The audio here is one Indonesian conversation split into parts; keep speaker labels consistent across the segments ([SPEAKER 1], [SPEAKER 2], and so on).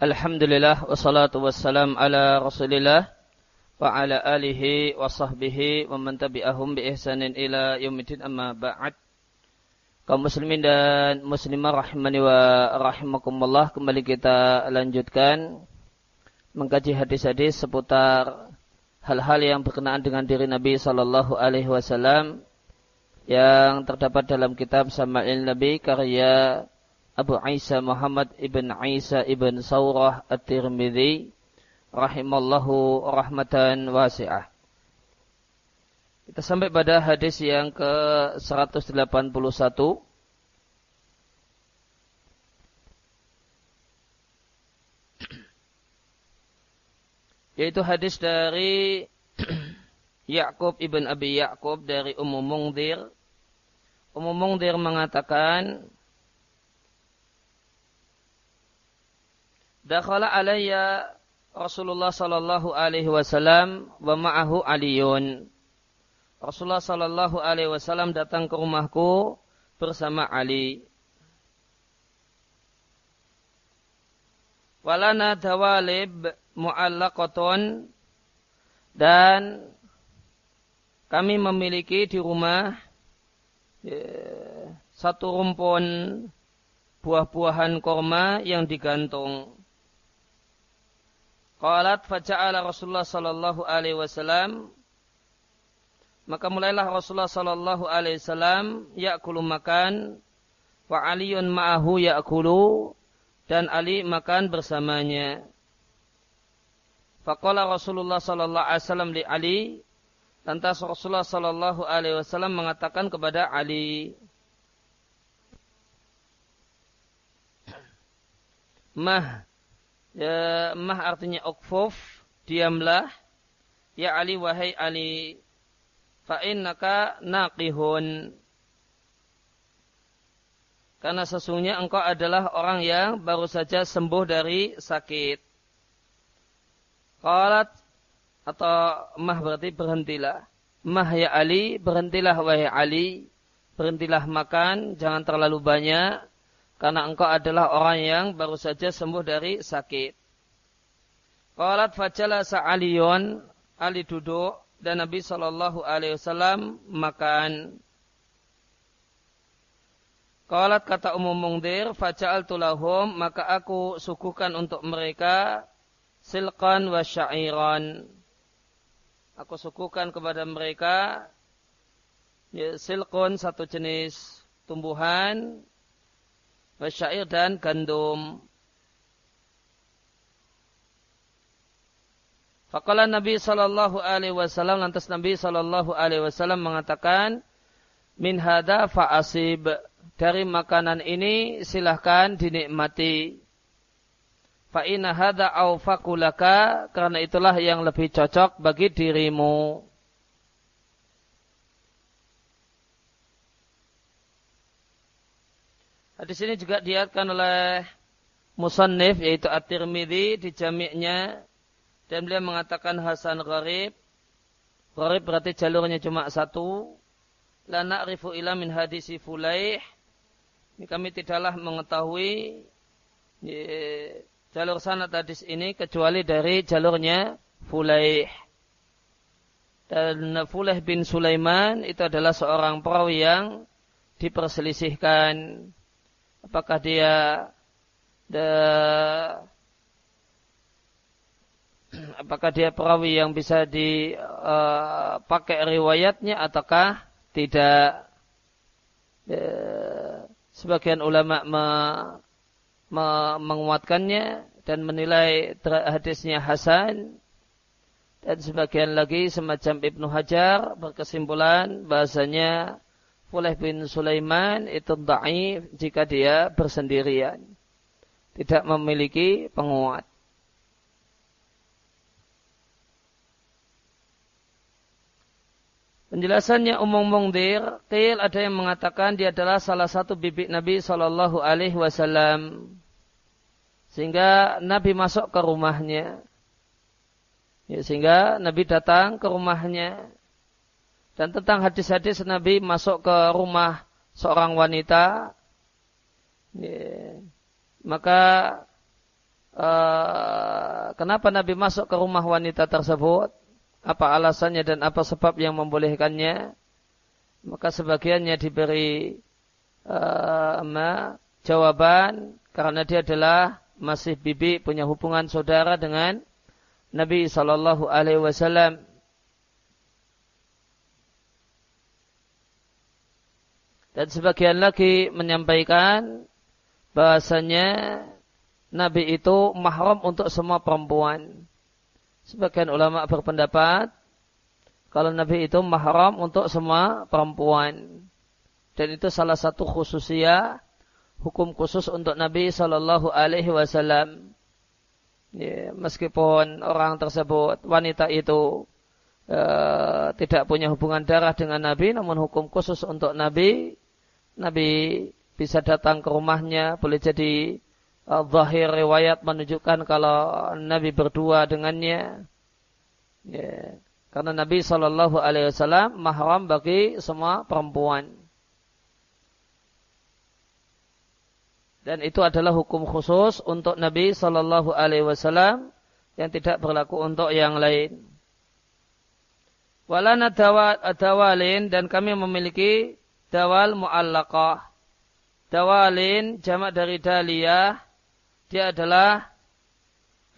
[SPEAKER 1] Alhamdulillah wassalatu wassalam ala Rasulillah wa ala alihi wa sahbihi wa man tabi'ahum bi ihsanin ila yaumil amma ba'd. Kaum muslimin dan muslimah rahimani wa rahimakumullah kembali kita lanjutkan mengkaji hadis-hadis seputar hal-hal yang berkenaan dengan diri Nabi sallallahu alaihi wasallam yang terdapat dalam kitab Sama'il Nabi karya Abu Isa Muhammad ibn Isa ibn Saurah At-Tirmidzi rahimallahu rahmatan wasi'ah. Kita sampai pada hadis yang ke 181 yaitu hadis dari Yakub ibn Abi Yakub dari Ummu Mungdir. Ummu Mungdir mengatakan Dakhala alayya Rasulullah sallallahu alaihi wasallam wa ma'ahu Aliun. Rasulullah sallallahu alaihi wasallam datang ke rumahku bersama Ali. Walana dawalib mu'allaqatun dan kami memiliki di rumah ya, satu rumpun buah-buahan korma yang digantung. Qalat faja'ala Rasulullah sallallahu alaihi wasallam maka mulailah Rasulullah sallallahu alaihi wasallam yakulu makan wa Aliun ma'ahu yakulu dan Ali makan bersamanya. Faqala Rasulullah sallallahu alaihi wasallam li Ali lantas Rasulullah sallallahu alaihi wasallam mengatakan kepada Ali Mah ya, mah artinya ukfuf, diamlah. Ya Ali wahai Ali, fa innaka naqihun. Karena sesungguhnya engkau adalah orang yang baru saja sembuh dari sakit. Qalat atau mah berarti berhentilah. Mah ya Ali, berhentilah wahai Ali. Berhentilah makan, jangan terlalu banyak karena engkau adalah orang yang baru saja sembuh dari sakit. Qalat fajala sa'aliyun, Ali duduk dan Nabi Shallallahu Alaihi Wasallam makan. Qalat kata umum mungdir, fajal tulahum, maka aku suguhkan untuk mereka silkan wa syairan. Aku suguhkan kepada mereka ya, silkun satu jenis tumbuhan wasyair dan gandum. Fakalah Nabi Shallallahu Alaihi Wasallam lantas Nabi Shallallahu Alaihi Wasallam mengatakan min hada faasib dari makanan ini silahkan dinikmati. Fa inna hada au fakulaka karena itulah yang lebih cocok bagi dirimu. Hadis ini juga diatkan oleh Musannif yaitu At-Tirmidzi di jami'nya dan beliau mengatakan Hasan Gharib. Gharib berarti jalurnya cuma satu. La na'rifu ila min hadisi Fulaih. Ini kami tidaklah mengetahui jalur sanad hadis ini kecuali dari jalurnya Fulaih. Dan Fulaih bin Sulaiman itu adalah seorang perawi yang diperselisihkan apakah dia the, apakah dia perawi yang bisa dipakai uh, riwayatnya ataukah tidak? Uh, sebagian ulama me, me, menguatkannya dan menilai hadisnya Hasan. Dan sebagian lagi semacam Ibnu Hajar berkesimpulan bahasanya Fuleh bin Sulaiman itu da'if jika dia bersendirian. Tidak memiliki penguat. Penjelasannya umum mungdir, Qil ada yang mengatakan dia adalah salah satu bibit Nabi Shallallahu Alaihi Wasallam, sehingga Nabi masuk ke rumahnya, ya, sehingga Nabi datang ke rumahnya, dan tentang hadis-hadis Nabi masuk ke rumah seorang wanita, maka uh, kenapa Nabi masuk ke rumah wanita tersebut? Apa alasannya dan apa sebab yang membolehkannya? Maka sebagiannya diberi uh, jawaban karena dia adalah masih bibi punya hubungan saudara dengan Nabi Shallallahu Alaihi Wasallam. Dan sebagian lagi menyampaikan bahasanya Nabi itu mahram untuk semua perempuan. Sebagian ulama berpendapat kalau Nabi itu mahram untuk semua perempuan. Dan itu salah satu khususia hukum khusus untuk Nabi Shallallahu Alaihi Wasallam. Ya, meskipun orang tersebut wanita itu uh, tidak punya hubungan darah dengan Nabi, namun hukum khusus untuk Nabi, Nabi bisa datang ke rumahnya, boleh jadi uh, zahir riwayat menunjukkan kalau Nabi berdua dengannya. Ya, karena Nabi Shallallahu Alaihi Wasallam mahram bagi semua perempuan. dan itu adalah hukum khusus untuk Nabi Shallallahu Alaihi Wasallam yang tidak berlaku untuk yang lain. Walana dawalin dan kami memiliki dawal muallaqah. Dawalin jamak dari daliyah dia adalah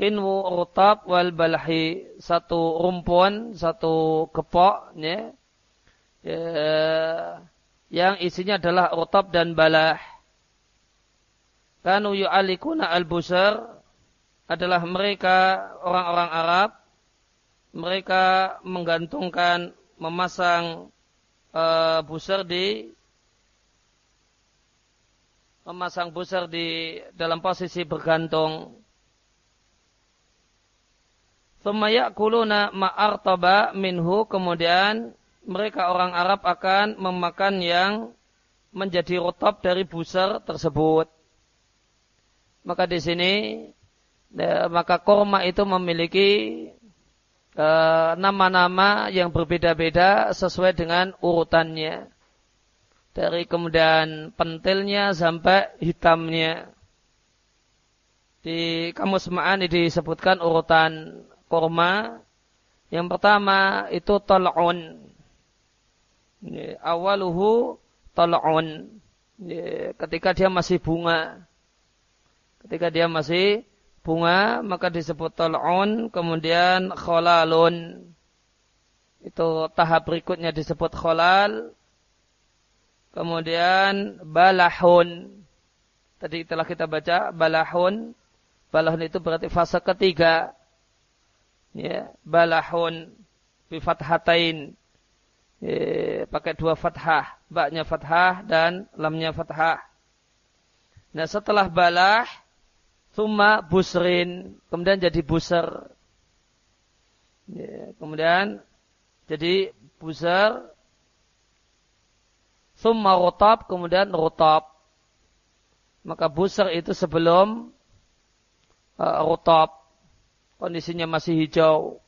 [SPEAKER 1] inwu rutab wal balhi satu rumpun satu kepok ya, ya, yang isinya adalah rutab dan balah Kanu yu'alikuna al-busar adalah mereka orang-orang Arab. Mereka menggantungkan, memasang uh, di memasang busar di dalam posisi bergantung. Thumma kuluna ma'artaba minhu kemudian mereka orang Arab akan memakan yang menjadi rotab dari busar tersebut. Maka di sini maka korma itu memiliki e, nama-nama yang berbeda-beda sesuai dengan urutannya. Dari kemudian pentilnya sampai hitamnya. Di kamus ma'ani disebutkan urutan korma. Yang pertama itu tol'un. Awaluhu tol'un. Ketika dia masih bunga. Ketika dia masih bunga maka disebut tol'un kemudian kholalun. Itu tahap berikutnya disebut kholal. Kemudian balahun. Tadi telah kita baca balahun. Balahun itu berarti fase ketiga. Ya, balahun bi fathatain. Ya, pakai dua fathah, baknya fathah dan lamnya fathah. Nah, setelah balah Thumma busrin. Kemudian jadi buser. Ya, kemudian jadi buser. Thumma rotab. Kemudian rotab. Maka buser itu sebelum uh, rotab. Kondisinya masih hijau.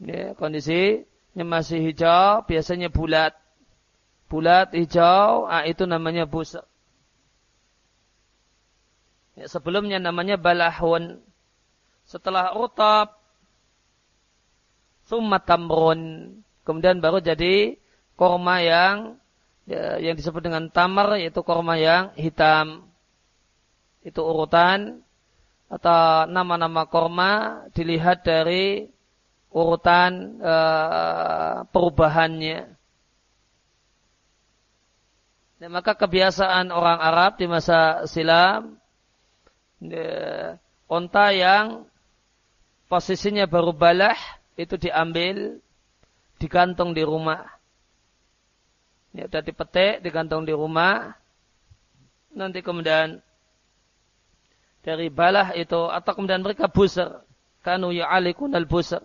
[SPEAKER 1] Ya, kondisinya masih hijau. Biasanya bulat. Bulat, hijau. Ah, itu namanya buser. Ya, sebelumnya namanya balahun. Setelah utab, summa tamrun. Kemudian baru jadi korma yang ya, yang disebut dengan tamar yaitu korma yang hitam. Itu urutan atau nama-nama korma dilihat dari urutan uh, perubahannya. Dan maka kebiasaan orang Arab di masa silam onta yang posisinya baru balah itu diambil digantung di rumah. Ya, sudah dipetik, digantung di rumah. Nanti kemudian dari balah itu atau kemudian mereka busar. Kanu ya'alikun al busar.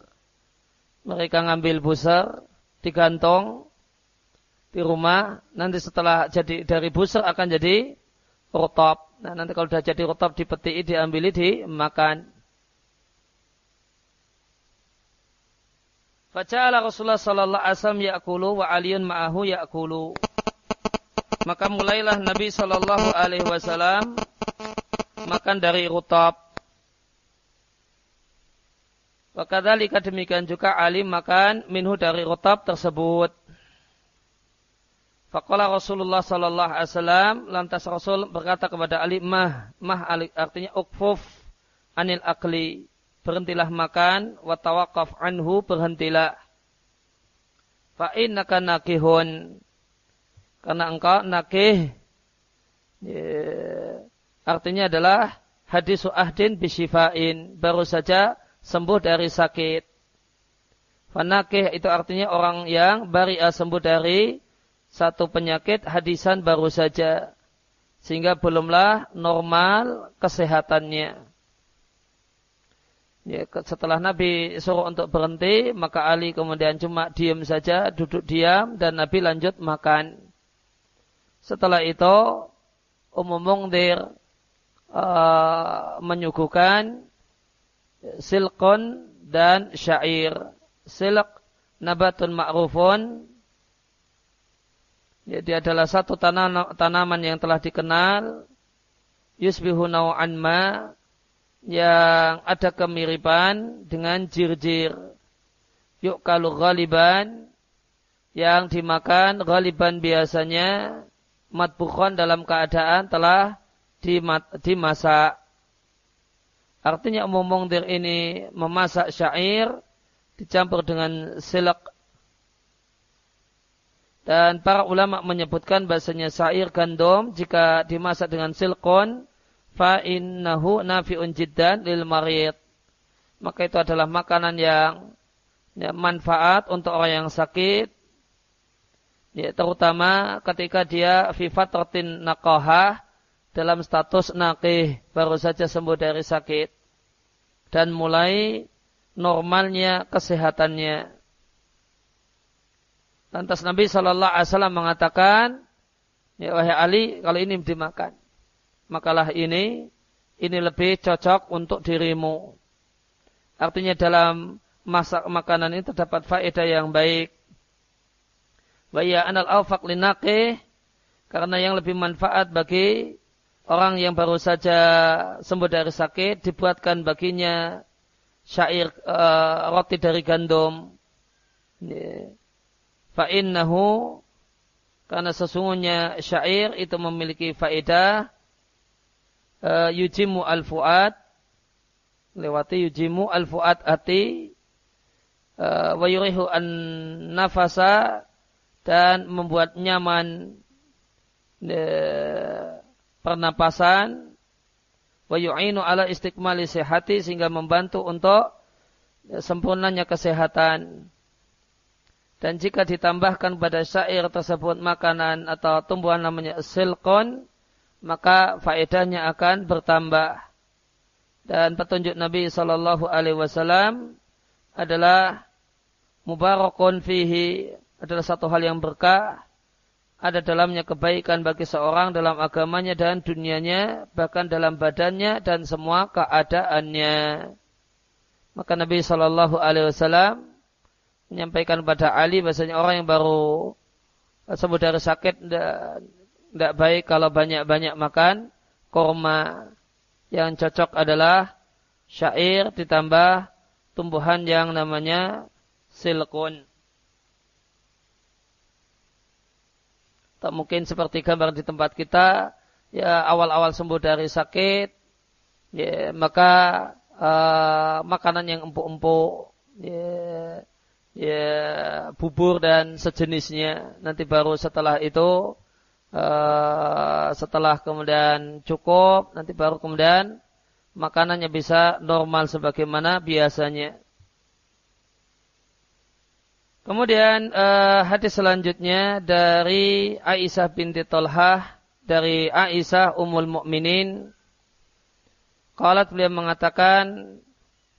[SPEAKER 1] Mereka ngambil busar, digantung di rumah. Nanti setelah jadi dari busar akan jadi rotab. Nah nanti kalau sudah jadi rotab dipetik, diambil, dimakan. Faja'ala Rasulullah sallallahu alaihi wasallam ya'kulu wa aliyun ma'ahu ya'kulu. Maka mulailah Nabi sallallahu alaihi wasallam makan dari rutab Wakadhalika demikian juga Ali makan minhu dari rotab tersebut. Fakola Rasulullah Sallallahu Alaihi Wasallam lantas Rasul berkata kepada Ali mah mah Ali artinya ukfuf anil akli. Berhentilah makan watawakaf anhu berhentilah. Fa innaka nakihun. Karena engkau nakih ya, artinya adalah hadis ahdin bisyifain baru saja sembuh dari sakit. Fanakih itu artinya orang yang bari'a sembuh dari satu penyakit hadisan baru saja. Sehingga belumlah normal kesehatannya. Ya, setelah Nabi suruh untuk berhenti, maka Ali kemudian cuma diam saja, duduk diam, dan Nabi lanjut makan. Setelah itu, Umum Mungdir uh, menyuguhkan silkon dan syair. Silk nabatun ma'rufun. Jadi adalah satu tanaman yang telah dikenal. Yusbihu naw'an ma. Yang ada kemiripan dengan jir-jir. Yuk kalau ghaliban. Yang dimakan ghaliban biasanya. Matbukhon dalam keadaan telah dimasak Artinya umum mungdir ini memasak syair dicampur dengan silak. Dan para ulama menyebutkan bahasanya syair gandum jika dimasak dengan silkon fa innahu nafi'un jiddan lil marid. Maka itu adalah makanan yang ya, manfaat untuk orang yang sakit. Ya, terutama ketika dia fi fatratin naqahah dalam status nakih baru saja sembuh dari sakit dan mulai normalnya kesehatannya. Lantas Nabi Shallallahu Alaihi Wasallam mengatakan, ya wahai Ali, kalau ini dimakan, makalah ini ini lebih cocok untuk dirimu. Artinya dalam masak makanan ini terdapat faedah yang baik. Wa ya anal awfaq linaqih karena yang lebih manfaat bagi orang yang baru saja sembuh dari sakit dibuatkan baginya syair uh, roti dari gandum. Fa'innahu karena sesungguhnya syair itu memiliki faedah uh, yujimu al-fuad lewati yujimu al-fuad hati uh, wa yurihu an nafasa dan membuat nyaman uh, pernapasan wa yu'inu ala istiqmali sehati sehingga membantu untuk sempurnanya kesehatan. Dan jika ditambahkan pada syair tersebut makanan atau tumbuhan namanya silkon, maka faedahnya akan bertambah. Dan petunjuk Nabi Shallallahu Alaihi Wasallam adalah mubarakun fihi adalah satu hal yang berkah ada dalamnya kebaikan bagi seorang dalam agamanya dan dunianya, bahkan dalam badannya dan semua keadaannya. Maka Nabi Shallallahu Alaihi Wasallam menyampaikan kepada Ali bahasanya orang yang baru sembuh dari sakit tidak baik kalau banyak-banyak makan korma. Yang cocok adalah syair ditambah tumbuhan yang namanya silkun. Tak mungkin seperti gambar di tempat kita, ya awal-awal sembuh dari sakit, ya maka uh, makanan yang empuk-empuk, ya, ya bubur dan sejenisnya. Nanti baru setelah itu, uh, setelah kemudian cukup, nanti baru kemudian makanannya bisa normal sebagaimana biasanya. Kemudian uh, hadis selanjutnya dari Aisyah binti Tolhah dari Aisyah Ummul Mukminin. Qalat beliau mengatakan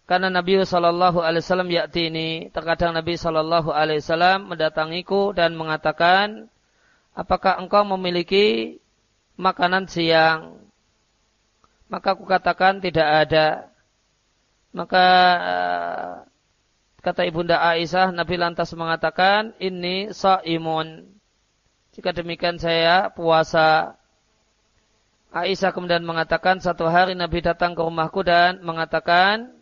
[SPEAKER 1] karena Nabi Shallallahu Alaihi Wasallam yakti ini terkadang Nabi Shallallahu Alaihi Wasallam mendatangiku dan mengatakan apakah engkau memiliki makanan siang maka aku katakan tidak ada maka uh, Kata Ibunda Aisyah, Nabi lantas mengatakan, ini sa'imun. Jika demikian saya puasa. Aisyah kemudian mengatakan, satu hari Nabi datang ke rumahku dan mengatakan,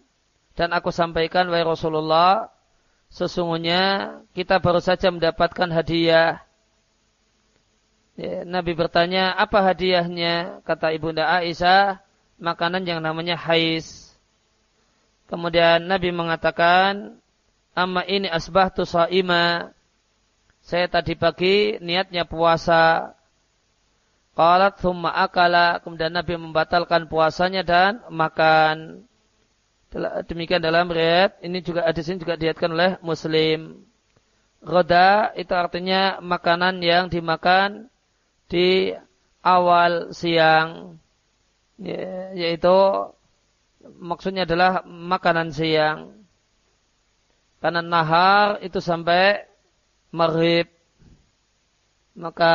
[SPEAKER 1] dan aku sampaikan wahai Rasulullah sesungguhnya kita baru saja mendapatkan hadiah. Ya, Nabi bertanya apa hadiahnya? Kata ibunda Aisyah makanan yang namanya hais. Kemudian Nabi mengatakan amma ini asbahtu sa'ima. Saya tadi pagi niatnya puasa. Qalat thumma akala. Kemudian Nabi membatalkan puasanya dan makan. Demikian dalam riwayat. Ini juga hadis ini juga dilihatkan oleh Muslim. Roda itu artinya makanan yang dimakan di awal siang. Ya, yaitu maksudnya adalah makanan siang. Karena nahar itu sampai maghrib maka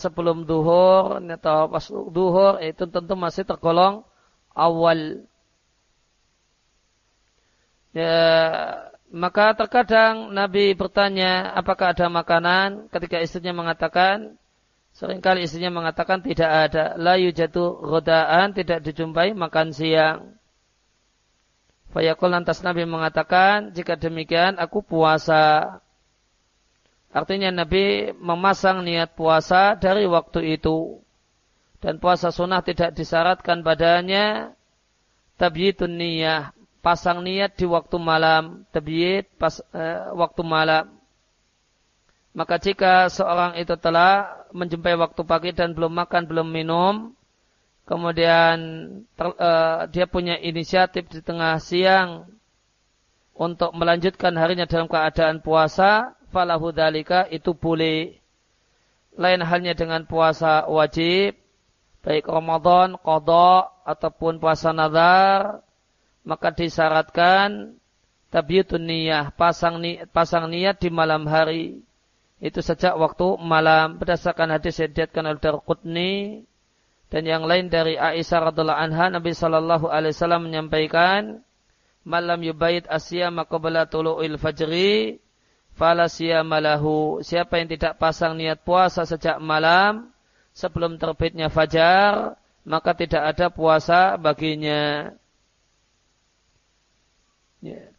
[SPEAKER 1] sebelum duhur atau pas duhur itu tentu masih tergolong awal. Ya, maka terkadang Nabi bertanya apakah ada makanan ketika istrinya mengatakan sering kali istrinya mengatakan tidak ada la yujatu rodaan tidak dijumpai makan siang. Fayaqul lantas Nabi mengatakan jika demikian aku puasa. Artinya Nabi memasang niat puasa dari waktu itu. Dan puasa sunnah tidak disyaratkan padanya tabyitun niyah. Pasang niat di waktu malam. Tabyit pas, eh, waktu malam. Maka jika seorang itu telah menjumpai waktu pagi dan belum makan, belum minum, kemudian ter, uh, dia punya inisiatif di tengah siang untuk melanjutkan harinya dalam keadaan puasa, falahu dalika itu boleh. Lain halnya dengan puasa wajib, baik Ramadan, kodok, ataupun puasa nazar, maka disyaratkan tabiutun niyah, pasang, ni, pasang niat di malam hari. Itu sejak waktu malam berdasarkan hadis yang diatkan oleh Darqutni dan yang lain dari Aisyah radhiallahu anha Nabi sallallahu alaihi wasallam menyampaikan malam yubait asyama qabla tulu'il fajri fala malahu. Siapa yang tidak pasang niat puasa sejak malam sebelum terbitnya fajar, maka tidak ada puasa baginya. Ya.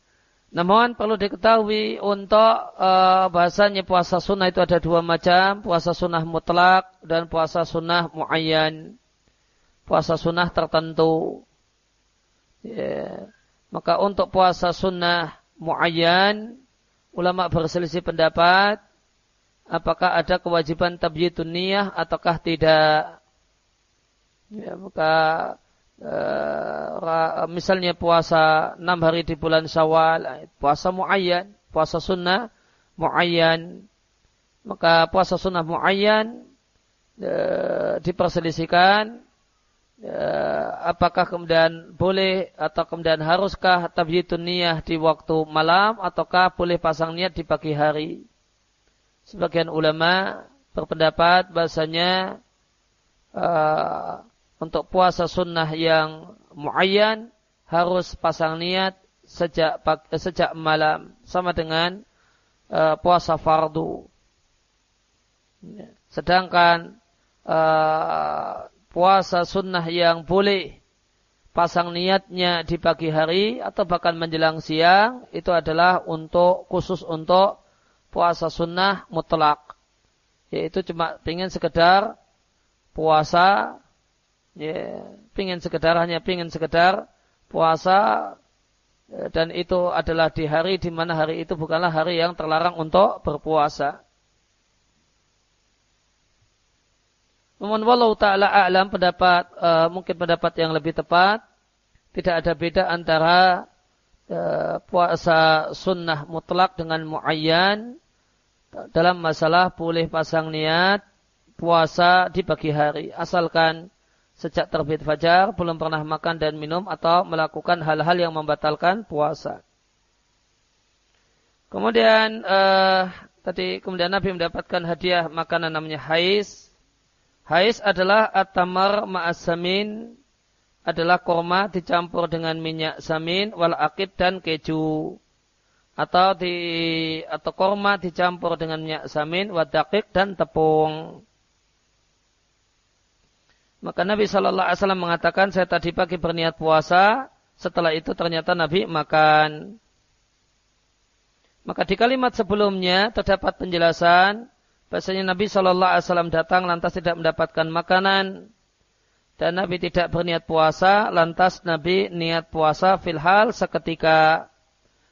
[SPEAKER 1] Namun perlu diketahui untuk uh, bahasanya puasa sunnah itu ada dua macam, puasa sunnah mutlak dan puasa sunnah muayyan. Puasa sunnah tertentu. Ya. Maka untuk puasa sunnah muayyan ulama berselisih pendapat apakah ada kewajiban tabyitun niyah ataukah tidak. Ya, maka uh, misalnya puasa enam hari di bulan Syawal, puasa muayyan, puasa sunnah muayyan. Maka puasa sunnah muayyan diperselisihkan apakah kemudian boleh atau kemudian haruskah tabyitun niyah di waktu malam ataukah boleh pasang niat di pagi hari? Sebagian ulama berpendapat bahasanya untuk puasa sunnah yang muayyan harus pasang niat sejak eh, sejak malam sama dengan uh, puasa fardu. Sedangkan uh, puasa sunnah yang boleh pasang niatnya di pagi hari atau bahkan menjelang siang itu adalah untuk khusus untuk puasa sunnah mutlak yaitu cuma ingin sekedar puasa ya pingin sekedar hanya pingin sekedar puasa ya, dan itu adalah di hari di mana hari itu bukanlah hari yang terlarang untuk berpuasa. Namun walau ta'ala a'lam pendapat uh, mungkin pendapat yang lebih tepat tidak ada beda antara uh, puasa sunnah mutlak dengan muayyan dalam masalah boleh pasang niat puasa di pagi hari asalkan sejak terbit fajar belum pernah makan dan minum atau melakukan hal-hal yang membatalkan puasa. Kemudian uh, tadi kemudian Nabi mendapatkan hadiah makanan namanya hais Hais adalah atamar ma'asamin adalah korma dicampur dengan minyak samin wal akid dan keju atau di atau korma dicampur dengan minyak samin wadakik dan tepung. Maka Nabi Shallallahu Alaihi Wasallam mengatakan saya tadi pagi berniat puasa setelah itu ternyata Nabi makan. Maka di kalimat sebelumnya terdapat penjelasan bahasanya Nabi Shallallahu Alaihi Wasallam datang lantas tidak mendapatkan makanan dan Nabi tidak berniat puasa lantas Nabi niat puasa filhal seketika.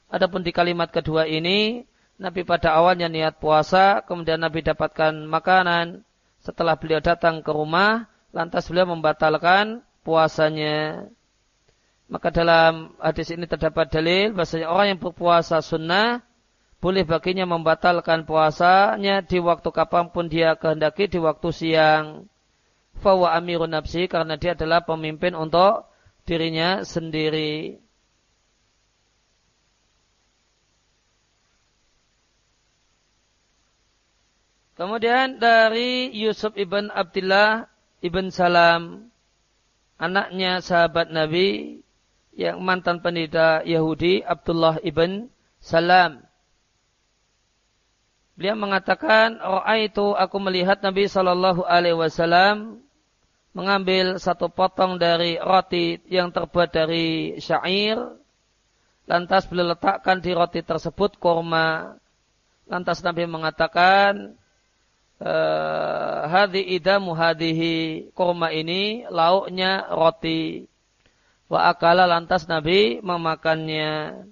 [SPEAKER 1] Adapun di kalimat kedua ini Nabi pada awalnya niat puasa kemudian Nabi dapatkan makanan setelah beliau datang ke rumah lantas beliau membatalkan puasanya. Maka dalam hadis ini terdapat dalil bahasanya orang yang berpuasa sunnah boleh baginya membatalkan puasanya di waktu kapan pun dia kehendaki di waktu siang. Fawa amirun nafsi karena dia adalah pemimpin untuk dirinya sendiri. Kemudian dari Yusuf ibn Abdullah ibn Salam, anaknya sahabat Nabi yang mantan pendidik Yahudi Abdullah ibn Salam. Beliau mengatakan, itu aku melihat Nabi Shallallahu Alaihi Wasallam mengambil satu potong dari roti yang terbuat dari syair, lantas beliau letakkan di roti tersebut kurma. Lantas Nabi mengatakan, eh, hadi idamu hadihi kurma ini lauknya roti. Wa akala lantas Nabi memakannya.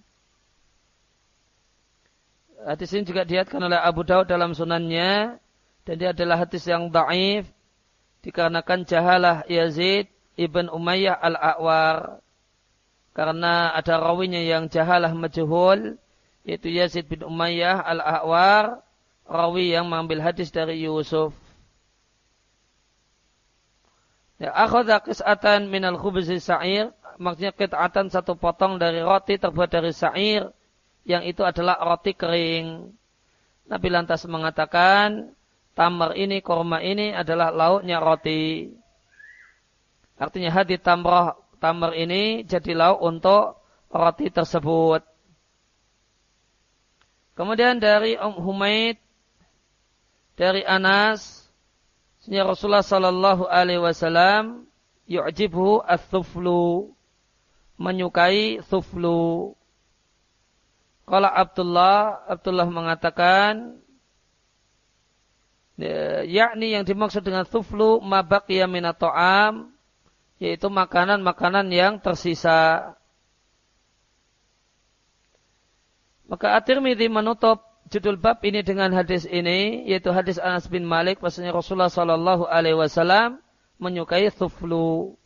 [SPEAKER 1] Hadis ini juga dihatkan oleh Abu Daud dalam sunannya dan dia adalah hadis yang daif dikarenakan jahalah Yazid ibn Umayyah al-A'war karena ada rawinya yang jahalah majhul yaitu Yazid bin Umayyah al-A'war rawi yang mengambil hadis dari Yusuf Ya, akhadha qis'atan minal khubzi sa'ir, maksudnya qit'atan satu potong dari roti terbuat dari sa'ir, yang itu adalah roti kering. Nabi lantas mengatakan, tamar ini, korma ini adalah lauknya roti. Artinya hati tamrah, tamar ini jadi lauk untuk roti tersebut. Kemudian dari Om Humaid, dari Anas, Senya Rasulullah Sallallahu Alaihi Wasallam, yu'jibhu as-suflu, menyukai suflu. Kalau Abdullah, Abdullah mengatakan, ya, yakni yang dimaksud dengan suflu mabaqiya minato'am, yaitu makanan-makanan yang tersisa. Maka At-Tirmidzi menutup judul bab ini dengan hadis ini, yaitu hadis Anas bin Malik, bahasanya Rasulullah Shallallahu Alaihi Wasallam menyukai suflu.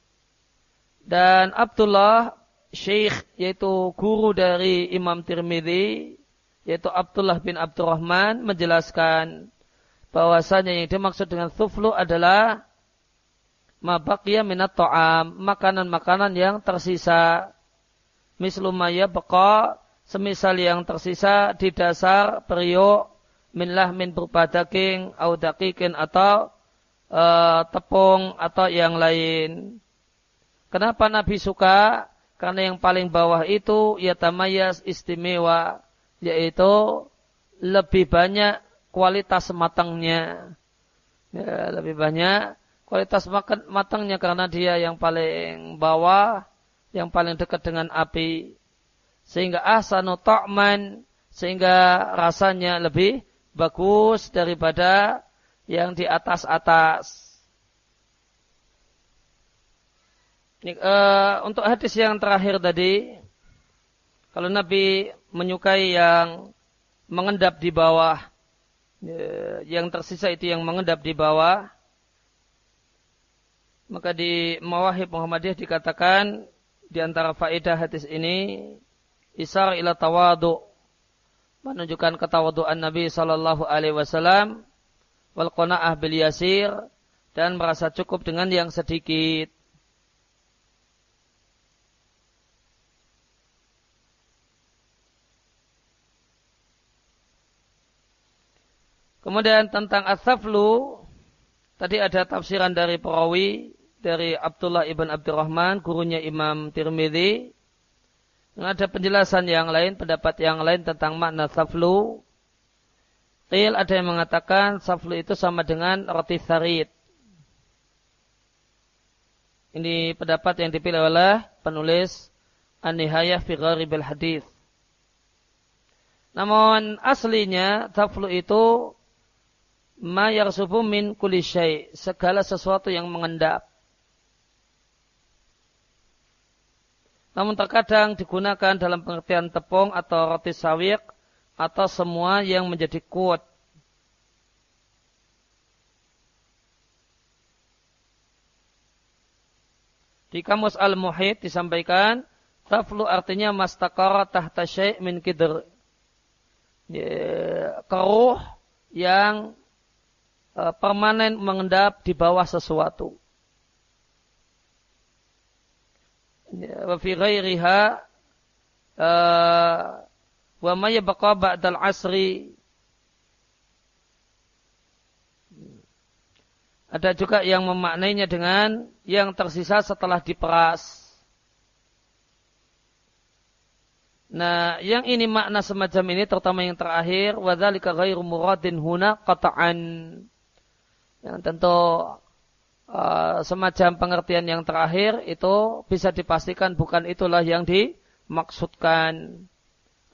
[SPEAKER 1] Dan Abdullah syekh yaitu guru dari Imam Tirmidzi yaitu Abdullah bin Abdurrahman menjelaskan bahwasanya yang dimaksud dengan suflu adalah mabaqiya minat ta'am, makanan-makanan yang tersisa. Mislumaya beka, semisal yang tersisa di dasar periuk min berupa daging, au dakikin atau uh, tepung atau yang lain. Kenapa Nabi suka karena yang paling bawah itu ya tamayas istimewa, yaitu lebih banyak kualitas matangnya. Ya, lebih banyak kualitas matangnya karena dia yang paling bawah, yang paling dekat dengan api. Sehingga ahsanu ta'man, sehingga rasanya lebih bagus daripada yang di atas-atas. uh, untuk hadis yang terakhir tadi, kalau Nabi menyukai yang mengendap di bawah, uh, yang tersisa itu yang mengendap di bawah, maka di Mawahib Muhammadiyah dikatakan di antara faedah hadis ini isar ila tawadu menunjukkan ketawaduan Nabi sallallahu alaihi wasallam wal qanaah bil yasir dan merasa cukup dengan yang sedikit. Kemudian tentang asaflu, tadi ada tafsiran dari perawi dari Abdullah ibn Abdurrahman, gurunya Imam Tirmidzi. Ada penjelasan yang lain, pendapat yang lain tentang makna saflu. Qil ada yang mengatakan saflu itu sama dengan roti sarit. Ini pendapat yang dipilih oleh penulis An-Nihayah fi Gharibil Hadith. Namun aslinya taflu itu ma yarsubu min kulli segala sesuatu yang mengendap. Namun terkadang digunakan dalam pengertian tepung atau roti sawiq atau semua yang menjadi kuat. Di kamus Al-Muhid disampaikan, taflu artinya mastakara tahta syai' min kidr. Keruh yang e, permanen mengendap di bawah sesuatu. Wa fi ghairiha uh, wa ma yabqa ba'dal asri ada juga yang memaknainya dengan yang tersisa setelah diperas. Nah, yang ini makna semacam ini terutama yang terakhir wadzalika ghairu muradin huna qata'an. Yang tentu uh, semacam pengertian yang terakhir itu bisa dipastikan bukan itulah yang dimaksudkan.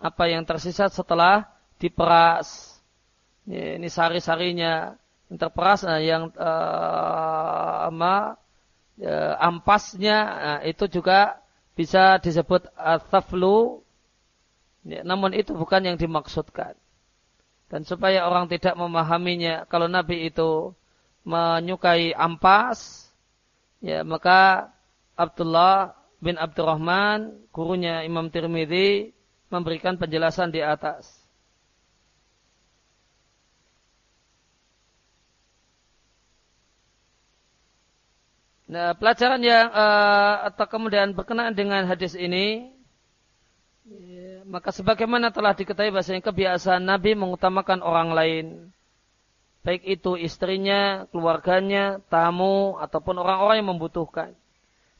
[SPEAKER 1] Apa yang tersisa setelah diperas. Ini, sari-sarinya yang terperas nah, yang uh, ampasnya nah, itu juga bisa disebut taflu ya, namun itu bukan yang dimaksudkan dan supaya orang tidak memahaminya kalau Nabi itu menyukai ampas, ya maka Abdullah bin Abdurrahman, gurunya Imam Tirmidzi, memberikan penjelasan di atas. Nah, pelajaran yang uh, atau kemudian berkenaan dengan hadis ini, ya, maka sebagaimana telah diketahui bahasanya kebiasaan Nabi mengutamakan orang lain baik itu istrinya, keluarganya, tamu, ataupun orang-orang yang membutuhkan.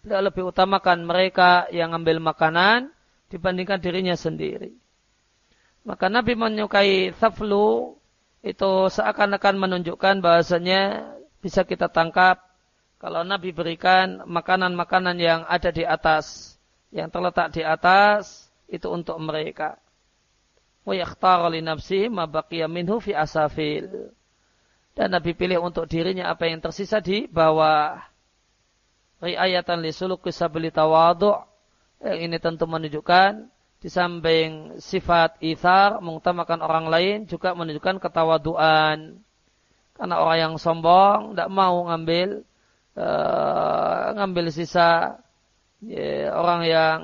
[SPEAKER 1] Tidak lebih utamakan mereka yang ambil makanan dibandingkan dirinya sendiri. Maka Nabi menyukai thaflu itu seakan-akan menunjukkan bahasanya bisa kita tangkap kalau Nabi berikan makanan-makanan yang ada di atas, yang terletak di atas, itu untuk mereka. Wa yakhtar li nafsihi ma baqiya minhu fi asafil dan Nabi pilih untuk dirinya apa yang tersisa di bawah. Riayatan li suluk yang ini tentu menunjukkan di samping sifat ithar mengutamakan orang lain juga menunjukkan ketawaduan. Karena orang yang sombong tidak mau ngambil uh, ngambil sisa ya, orang yang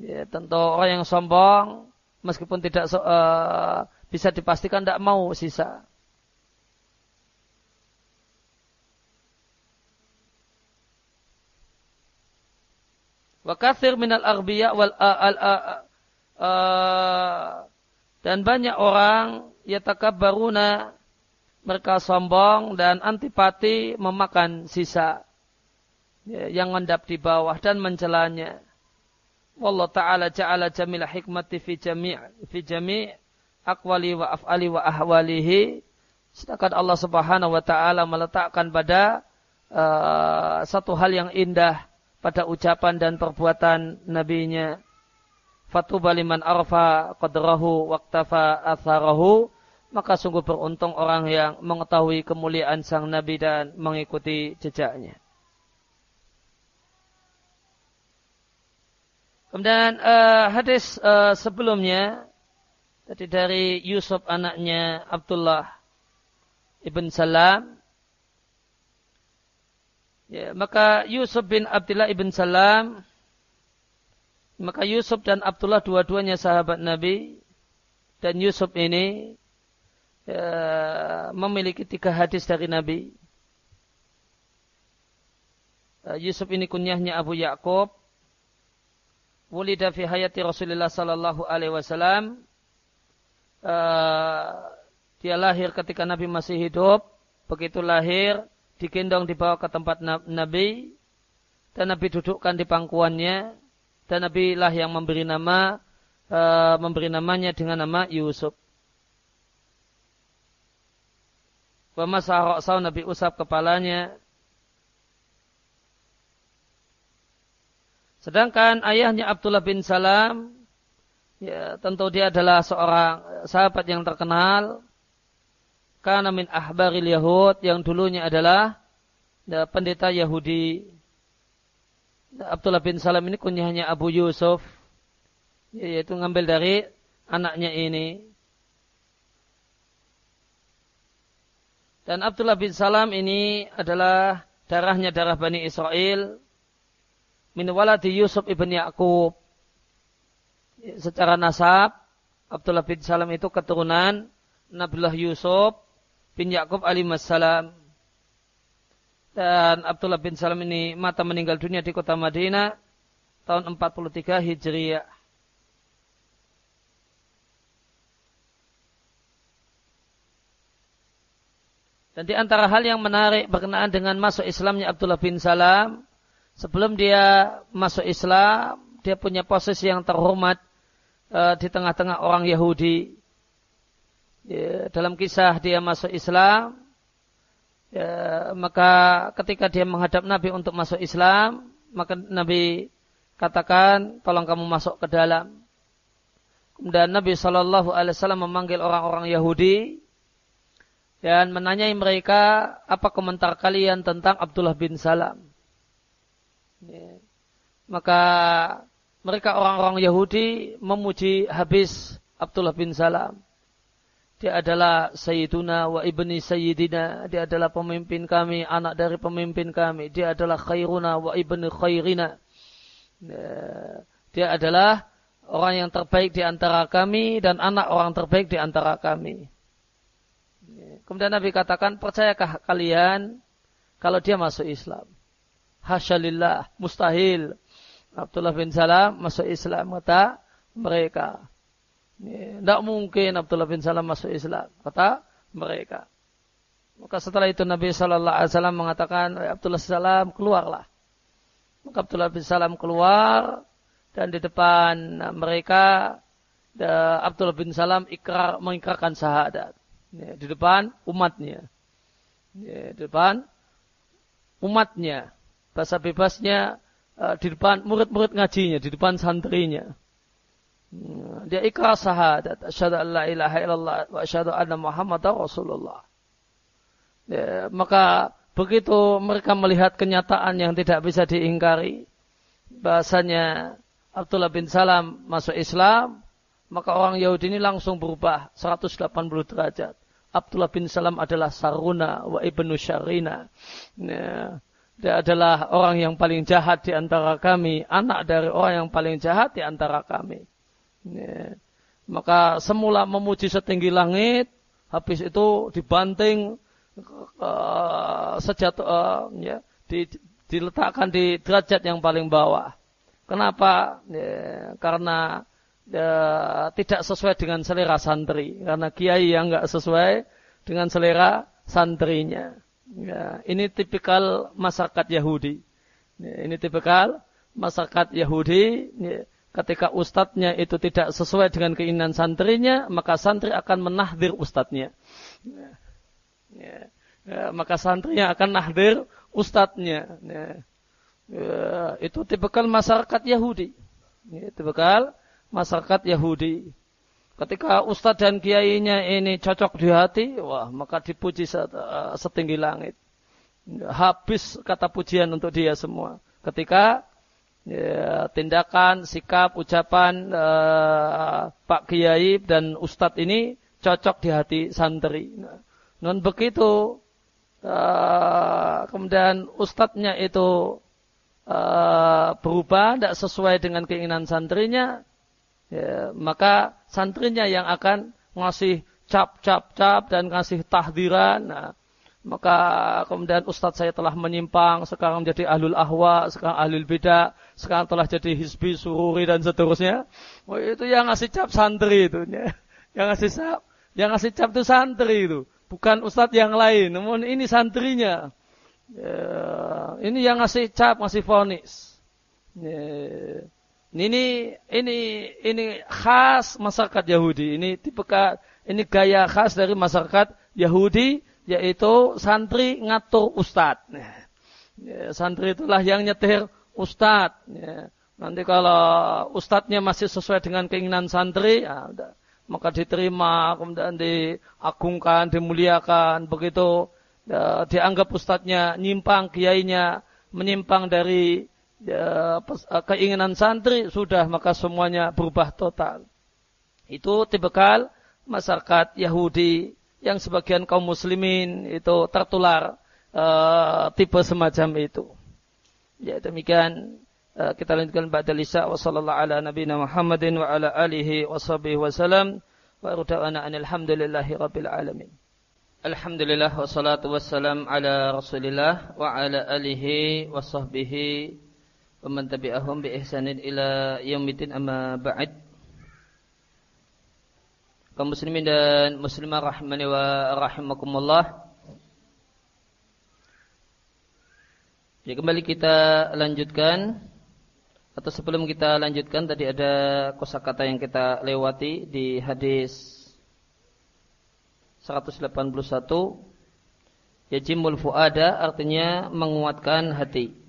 [SPEAKER 1] ya, tentu orang yang sombong meskipun tidak uh, bisa dipastikan tidak mau sisa. Wa kathir minal arbiya wal al, dan banyak orang yatakabbaruna mereka sombong dan antipati memakan sisa ya, yang mendap di bawah dan mencelanya. Wallah ta'ala ja'ala jamil hikmati fi jami' fi jami' aqwali wa af'ali wa ahwalihi. Sedangkan Allah Subhanahu wa taala meletakkan pada uh, satu hal yang indah pada ucapan dan perbuatan nabinya. Fatuba liman arfa qadrahu waqtafa atharahu. Maka sungguh beruntung orang yang mengetahui kemuliaan sang nabi dan mengikuti jejaknya. Kemudian uh, hadis uh, sebelumnya tadi dari Yusuf anaknya Abdullah ibn Salam Ya, maka Yusuf bin Abdullah ibn Salam, maka Yusuf dan Abdullah dua-duanya sahabat Nabi, dan Yusuf ini ya, memiliki tiga hadis dari Nabi. Ya, Yusuf ini kunyahnya Abu Yakub, wulida fi hayati Rasulullah sallallahu alaihi wasallam. Uh, dia lahir ketika Nabi masih hidup. Begitu lahir, digendong dibawa ke tempat Nabi dan Nabi dudukkan di pangkuannya dan Nabi lah yang memberi nama e, memberi namanya dengan nama Yusuf. Wa Nabi usap kepalanya Sedangkan ayahnya Abdullah bin Salam, ya tentu dia adalah seorang sahabat yang terkenal. Karena min ahbaril Yahud yang dulunya adalah ya, pendeta Yahudi. Abdullah bin Salam ini kunyahnya Abu Yusuf, yaitu ngambil dari anaknya ini. Dan Abdullah bin Salam ini adalah darahnya darah Bani Israel min waladi Yusuf ibn Yakub. Secara nasab, Abdullah bin Salam itu keturunan Nabiullah Yusuf bin Yakub alaihissalam. Dan Abdullah bin Salam ini mata meninggal dunia di kota Madinah tahun 43 Hijriah. Dan di antara hal yang menarik berkenaan dengan masuk Islamnya Abdullah bin Salam sebelum dia masuk Islam, dia punya posisi yang terhormat uh, di tengah-tengah orang Yahudi. Ya, dalam kisah dia masuk Islam, ya, maka ketika dia menghadap Nabi untuk masuk Islam, maka Nabi katakan, tolong kamu masuk ke dalam. Kemudian Nabi Shallallahu Alaihi Wasallam memanggil orang-orang Yahudi dan menanyai mereka apa komentar kalian tentang Abdullah bin Salam. Ya. Maka mereka orang-orang Yahudi memuji habis Abdullah bin Salam. Dia adalah Sayyiduna wa ibni Sayyidina. Dia adalah pemimpin kami, anak dari pemimpin kami. Dia adalah khairuna wa ibni khairina. Ya. Dia adalah orang yang terbaik di antara kami dan anak orang terbaik di antara kami. Ya. Kemudian Nabi katakan, percayakah kalian kalau dia masuk Islam? hasyalillah, mustahil. Abdullah bin Salam masuk Islam kata mereka. Tidak mungkin Abdullah bin Salam masuk Islam kata mereka. Maka setelah itu Nabi Shallallahu Alaihi Wasallam mengatakan Abdullah Salam keluarlah. Maka Abdullah bin Salam keluar dan di depan mereka Abdullah bin Salam ikrar mengikrarkan syahadat di depan umatnya. Di depan umatnya bahasa bebasnya uh, di depan murid-murid ngajinya, di depan santrinya. Dia ikrar syahadat, asyhadu an la ilaha illallah wa asyhadu anna muhammadar rasulullah. Ya, maka begitu mereka melihat kenyataan yang tidak bisa diingkari, bahasanya Abdullah bin Salam masuk Islam, maka orang Yahudi ini langsung berubah 180 derajat. Abdullah bin Salam adalah Saruna wa ibnu Syarina. Ya, dia adalah orang yang paling jahat di antara kami, anak dari orang yang paling jahat di antara kami. Ya. Maka semula memuji setinggi langit, habis itu dibanting uh, sejatuh, uh, ya, di, diletakkan di derajat yang paling bawah. Kenapa? Ya, karena ya, tidak sesuai dengan selera santri. Karena kiai yang nggak sesuai dengan selera santrinya. Ya, ini tipikal masyarakat Yahudi. Ya, ini tipikal masyarakat Yahudi. Ya, ketika ustadznya itu tidak sesuai dengan keinginan santrinya, maka santri akan menahdir ustadznya. Ya, ya, ya, maka santrinya akan nahdir ustadznya. Ya, ya, itu tipikal masyarakat Yahudi. Ya, tipikal masyarakat Yahudi. Ketika ustadz dan kiainya ini cocok di hati, wah maka dipuji eh, setinggi langit. Habis kata pujian untuk dia semua. Ketika ya, tindakan, sikap, ucapan uh, Pak Kiai dan Ustadz ini cocok di hati santri. Nah, non begitu uh, kemudian Ustadznya itu uh, berubah, tidak sesuai dengan keinginan santrinya, ya, maka santrinya yang akan ngasih cap cap cap dan ngasih tahdiran. Nah, maka kemudian ustadz saya telah menyimpang, sekarang menjadi ahlul ahwa, sekarang ahlul beda, sekarang telah jadi hizbi sururi dan seterusnya. Oh, itu yang ngasih cap santri itu. Ya. Yang ngasih cap, yang ngasih cap itu santri itu. Bukan ustadz yang lain, namun ini santrinya. Ya, ini yang ngasih cap, ngasih fonis. Ya. Ini ini ini khas masyarakat Yahudi. Ini tipe ini gaya khas dari masyarakat Yahudi yaitu santri ngatur ustad. Ya, santri itulah yang nyetir ustad. Ya.
[SPEAKER 2] Nanti kalau ustadznya masih sesuai dengan keinginan santri, ya maka diterima, kemudian diagungkan, dimuliakan, begitu ya, dianggap ustadznya nyimpang, kiainya menyimpang dari ya, keinginan santri, sudah maka semuanya berubah total. Itu tibekal masyarakat Yahudi yang sebagian kaum muslimin itu tertular uh, tipe semacam itu. Ya demikian Eh, kita lanjutkan ba'da lisa wa sallallahu ala nabiyina Muhammadin wa ala alihi wa sahbihi wa salam wa ruda'ana alhamdulillahi rabbil alamin.
[SPEAKER 1] Alhamdulillah wa salatu wassalam ala rasulillah wa ala alihi wa sahbihi wa man tabi'ahum bi ihsanin ila yaumidin amma ba'd. Kaum muslimin dan muslimah rahmani wa rahimakumullah. Ya kembali kita lanjutkan. Atau sebelum kita lanjutkan tadi ada kosakata yang kita lewati di hadis 181 Yajimul fuada artinya menguatkan hati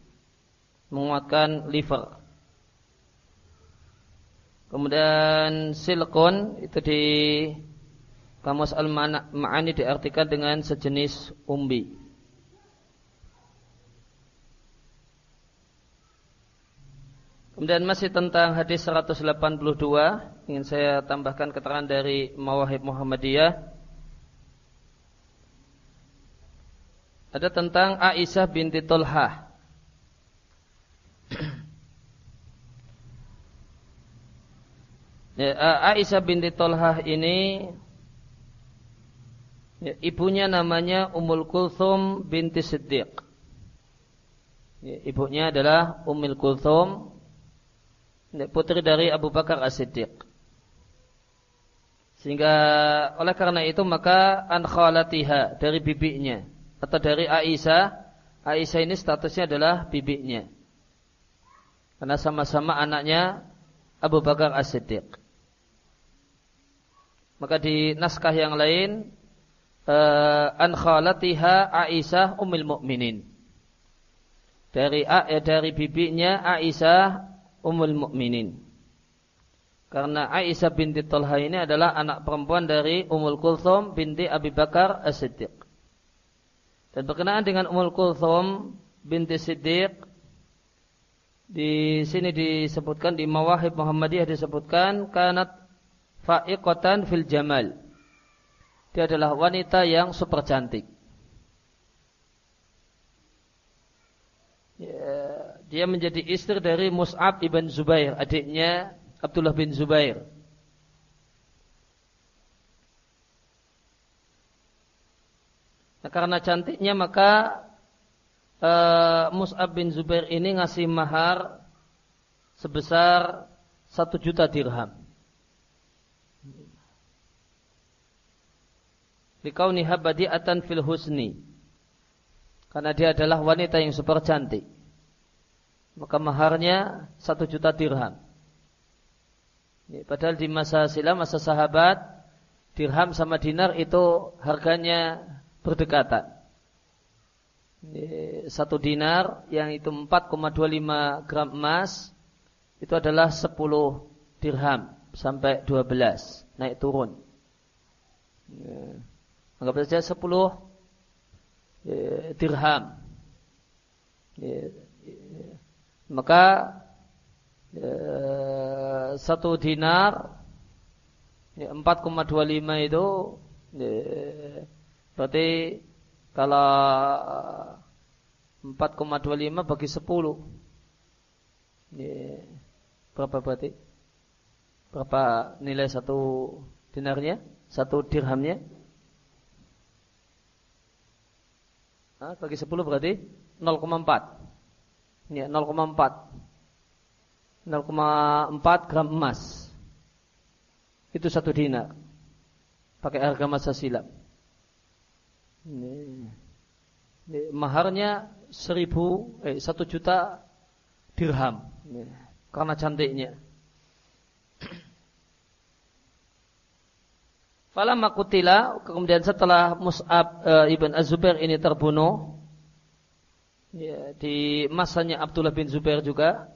[SPEAKER 1] menguatkan liver kemudian silikon itu di kamus al-ma'ani diartikan dengan sejenis umbi Kemudian masih tentang hadis 182 ingin saya tambahkan keterangan dari Mawahib Muhammadiyah. Ada tentang Aisyah binti Tolhah. Ya, Aisyah binti Tolhah ini ya, ibunya namanya Ummul Kulthum binti Siddiq. Ya, ibunya adalah Ummul Kulthum putri dari Abu Bakar As-Siddiq. Sehingga oleh karena itu maka an khalatiha dari bibinya atau dari Aisyah, Aisyah ini statusnya adalah bibinya. Karena sama-sama anaknya Abu Bakar As-Siddiq. Maka di naskah yang lain uh, an khalatiha Aisyah ummul mukminin. Dari eh, dari bibinya Aisyah Ummul Mukminin. Karena Aisyah binti Talha ini adalah anak perempuan dari Ummul Kulthum binti Abi Bakar As-Siddiq. Dan berkenaan dengan Ummul Kulthum binti Siddiq di sini disebutkan di Mawahib Muhammadiyah disebutkan kanat fa'iqatan fil jamal. Dia adalah wanita yang super cantik. Ya, dia menjadi istri dari Mus'ab ibn Zubair, adiknya Abdullah bin Zubair. Nah, karena cantiknya maka uh, Mus'ab bin Zubair ini ngasih mahar sebesar satu juta dirham. Likauniha badi'atan fil husni. Karena dia adalah wanita yang super cantik maka maharnya satu juta dirham. Padahal di masa silam, masa sahabat, dirham sama dinar itu harganya berdekatan. Satu dinar yang itu 4,25 gram emas itu adalah 10 dirham sampai 12 naik turun. Anggap saja 10 dirham maka e, satu dinar ya, 4,25 itu e, berarti kalau 4,25 bagi 10 ya, berapa berarti? Berapa nilai satu dinarnya? Satu dirhamnya? Hah, bagi 10 berarti 0,4 ya 0,4 0,4 gram emas. Itu satu dinar. Pakai harga masa silam ini, ini, maharnya seribu eh satu juta dirham. Ini, karena cantiknya Fala makutila kemudian setelah Mus'ab e, ibn Az-Zubair ini terbunuh ya, di masanya Abdullah bin Zubair juga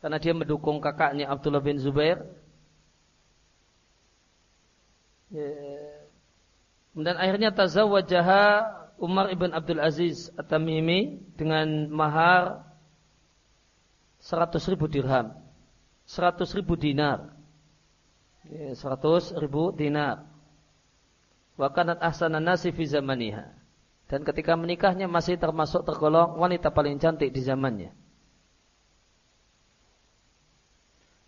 [SPEAKER 2] karena dia mendukung kakaknya Abdullah bin Zubair. Ya. Dan akhirnya tazawwajaha Umar ibn Abdul Aziz At-Tamimi dengan mahar 100 ribu dirham. 100 ribu dinar. 100 ya, ribu dinar. Wa kanat ahsanan nasi fi zamaniha. Dan ketika menikahnya masih termasuk tergolong wanita paling cantik di zamannya.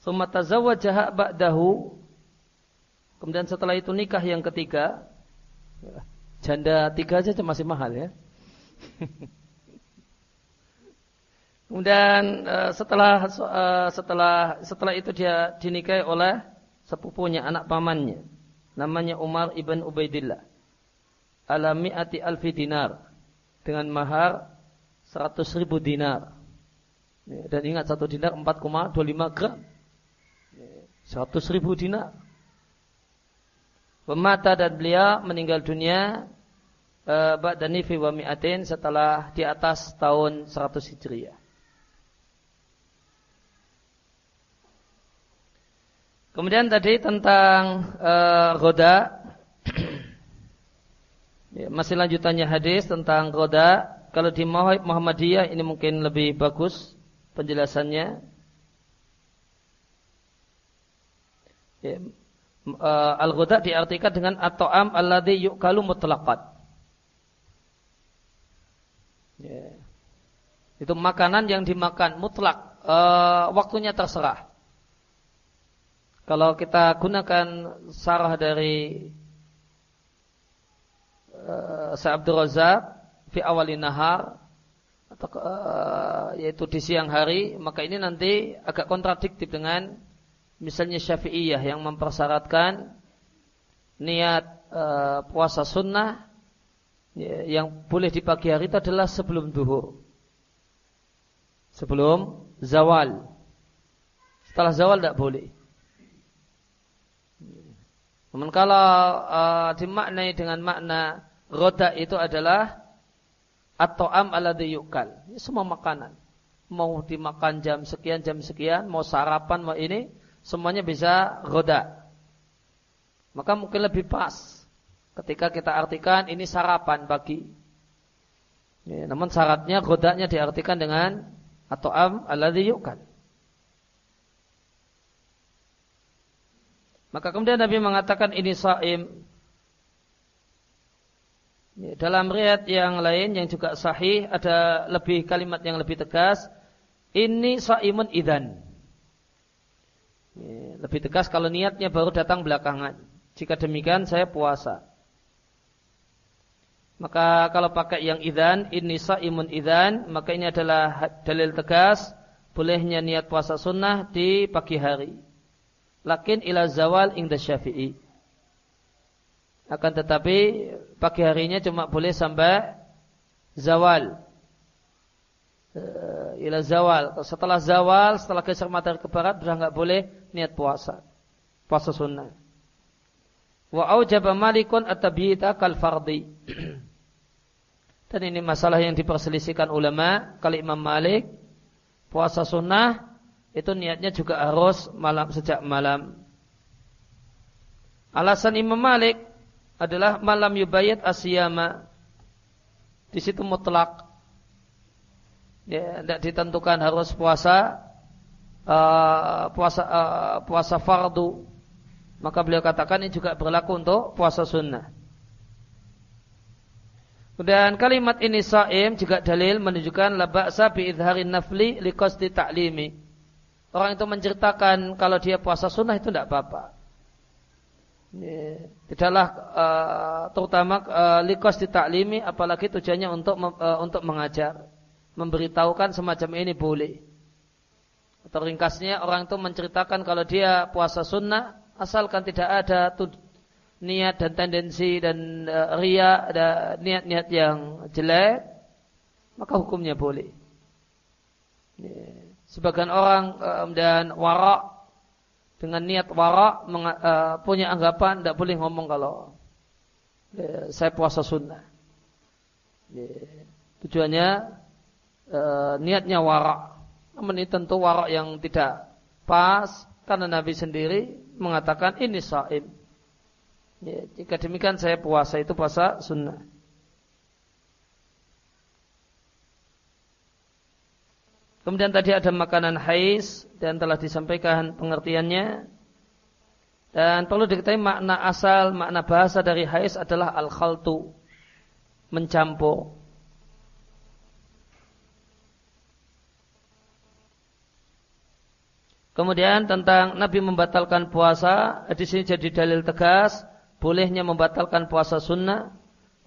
[SPEAKER 2] Summa tazawwajaha ba'dahu. Kemudian setelah itu nikah yang ketiga. Janda tiga aja masih mahal ya. Kemudian eh, setelah eh, setelah setelah itu dia dinikahi oleh sepupunya anak pamannya. Namanya Umar ibn Ubaidillah ala mi'ati alfi dinar dengan mahar 100 ribu dinar. Ya, dan ingat satu dinar 4,25 gram. 100 ribu dinar. Pemata dan beliau meninggal dunia uh, Ba'dani fi wa mi'atin setelah di atas tahun 100 Hijriah. Kemudian tadi tentang uh, roda Ya, masih lanjutannya hadis tentang roda. Kalau di Muhammadiyah ini mungkin lebih bagus penjelasannya. Ya, uh, Al-ghoda diartikan dengan at-ta'am alladhi yu'kalu mutlaqat. Ya. Itu makanan yang dimakan mutlak, uh, waktunya terserah. Kalau kita gunakan sarah dari uh, Sa Abdul Razak fi awalin nahar atau uh, yaitu di siang hari maka ini nanti agak kontradiktif dengan misalnya Syafi'iyah yang mempersyaratkan niat uh, puasa sunnah ya, yang boleh di pagi hari itu adalah sebelum duhur sebelum zawal. Setelah zawal tidak boleh namun kalau uh, dimaknai dengan makna roda itu adalah at-ta'am alladhi yukal. Semua makanan. Mau dimakan jam sekian, jam sekian, mau sarapan, mau ini, semuanya bisa roda. Maka mungkin lebih pas ketika kita artikan ini sarapan pagi. Ya, namun syaratnya rodanya diartikan dengan atau am alladhi yukal. Maka kemudian Nabi mengatakan ini saim. Ya, dalam riat yang lain yang juga sahih ada lebih kalimat yang lebih tegas. Ini saimun idan. Ya, lebih tegas kalau niatnya baru datang belakangan. Jika demikian saya puasa. Maka kalau pakai yang idan, ini saimun idan, maka ini adalah dalil tegas bolehnya niat puasa sunnah di pagi hari lakin ila zawal ingda syafi'i. Akan tetapi pagi harinya cuma boleh sampai zawal. Uh, ila zawal. Setelah zawal, setelah geser matahari ke barat, sudah nggak boleh niat puasa. Puasa sunnah. Wa aujaba malikun atabiyita kal fardi. Dan ini masalah yang diperselisihkan ulama. Kali Imam Malik, puasa sunnah itu niatnya juga harus malam sejak malam. Alasan Imam Malik adalah malam yubayat asyama. Di situ mutlak. Ya, tidak ditentukan harus puasa uh, puasa uh, puasa fardu. Maka beliau katakan ini juga berlaku untuk puasa sunnah. Dan kalimat ini saim juga dalil menunjukkan la ba'sa idharin nafli li qasdi ta'limi orang itu menceritakan kalau dia puasa sunnah itu tidak apa-apa. Tidaklah uh, terutama uh, likos ditaklimi apalagi tujuannya untuk uh, untuk mengajar, memberitahukan semacam ini boleh. Atau ringkasnya orang itu menceritakan kalau dia puasa sunnah asalkan tidak ada niat dan tendensi dan uh, ria ada niat-niat yang jelek maka hukumnya boleh. Yeah sebagian orang dan warak dengan niat warak uh, punya anggapan tidak boleh ngomong kalau uh, saya puasa sunnah. Tujuannya uh, niatnya warak. Namun ini tentu warok yang tidak pas karena Nabi sendiri mengatakan ini saim. Jika demikian saya puasa itu puasa sunnah. Kemudian tadi ada makanan hais dan telah disampaikan pengertiannya. Dan perlu diketahui makna asal, makna bahasa dari hais adalah al-khaltu. Mencampur. Kemudian tentang Nabi membatalkan puasa, di sini jadi dalil tegas bolehnya membatalkan puasa sunnah.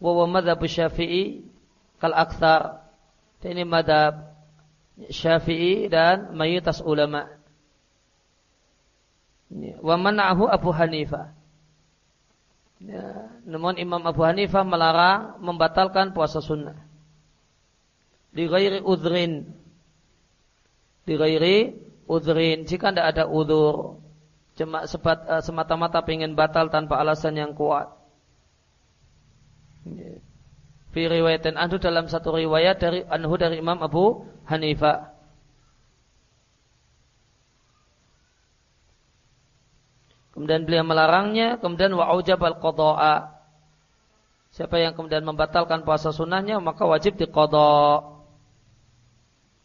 [SPEAKER 2] Wa madhab syafi'i kal akthar. Ini madhab syafi'i dan mayoritas ulama. Wa mana'ahu Abu Hanifah. Ya, namun Imam Abu Hanifah melarang membatalkan puasa sunnah. Di ghairi udhrin. Di ghairi udhrin jika tidak ada udur cuma uh, semata-mata ingin batal tanpa alasan yang kuat fi riwayatin anhu dalam satu riwayat dari anhu dari Imam Abu Hanifah Kemudian beliau melarangnya, kemudian wa al qada'a. Siapa yang kemudian membatalkan puasa sunnahnya maka wajib diqadha.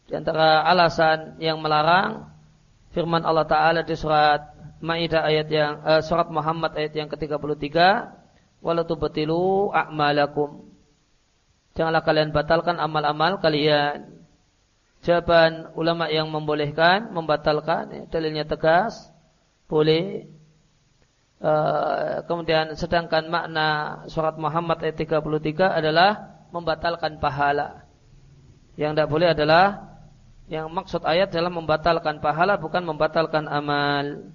[SPEAKER 2] Di antara alasan yang melarang firman Allah Taala di surat Maidah ayat yang uh, surat Muhammad ayat yang ke-33 wala tubtilu a'malakum Janganlah kalian batalkan amal-amal kalian. Jawaban ulama yang membolehkan, membatalkan, ya, dalilnya tegas, boleh. Uh, kemudian sedangkan makna surat Muhammad ayat 33 adalah membatalkan pahala. Yang tidak boleh adalah yang maksud ayat adalah membatalkan pahala bukan membatalkan amal.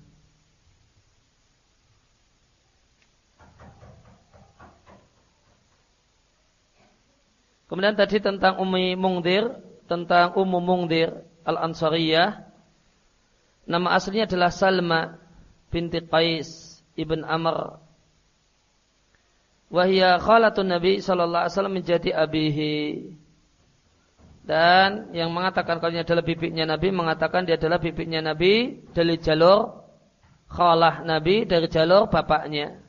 [SPEAKER 2] Kemudian tadi tentang Ummi Mungdir, tentang Ummu Mungdir Al-Ansariyah. Nama aslinya adalah Salma binti Qais ibn Amr. Wahia khalatun Nabi sallallahu alaihi wasallam menjadi abihi. Dan yang mengatakan kalau ini adalah bibitnya Nabi mengatakan dia adalah bibitnya Nabi dari jalur khalah Nabi dari jalur bapaknya.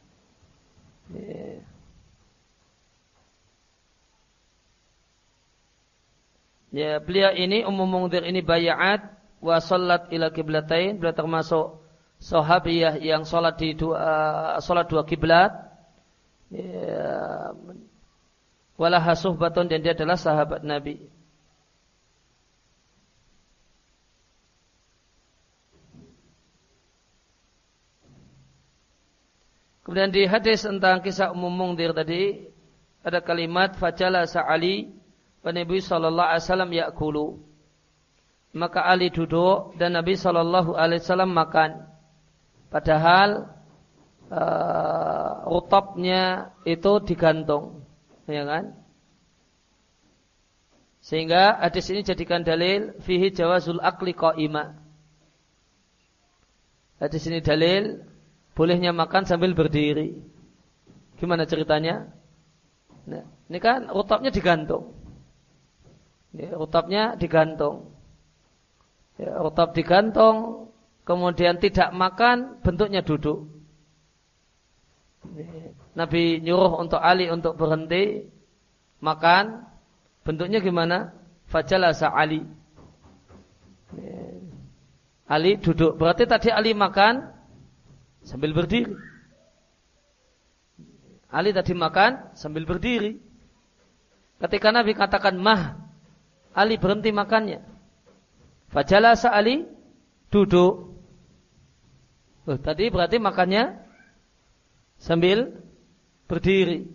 [SPEAKER 2] Ya, beliau ini umum Mungdir ini bayat wa salat ila kiblatain, beliau termasuk sahabiyah yang salat di dua salat dua kiblat. Ya, wala hasuhbatun dan dia adalah sahabat Nabi. Kemudian di hadis tentang kisah umum mungdir tadi ada kalimat fajala sa'ali Nabi sallallahu alaihi wasallam ya'kulu. Maka Ali duduk dan Nabi sallallahu alaihi wasallam makan. Padahal uh, rutabnya itu digantung, ya kan? Sehingga hadis ini jadikan dalil fihi jawazul akli qaima. Hadis ini dalil bolehnya makan sambil berdiri. Gimana ceritanya? Nah, ini kan rutapnya digantung. Ya, rutapnya digantung. Ya, rutap digantung, kemudian tidak makan, bentuknya duduk. Nabi nyuruh untuk Ali untuk berhenti makan, bentuknya gimana? Fajalasa Ali. Ali duduk. Berarti tadi Ali makan, sambil berdiri. Ali tadi makan sambil berdiri. Ketika Nabi katakan mah, Ali berhenti makannya. Fajalasa Ali duduk. Oh, tadi berarti makannya sambil berdiri.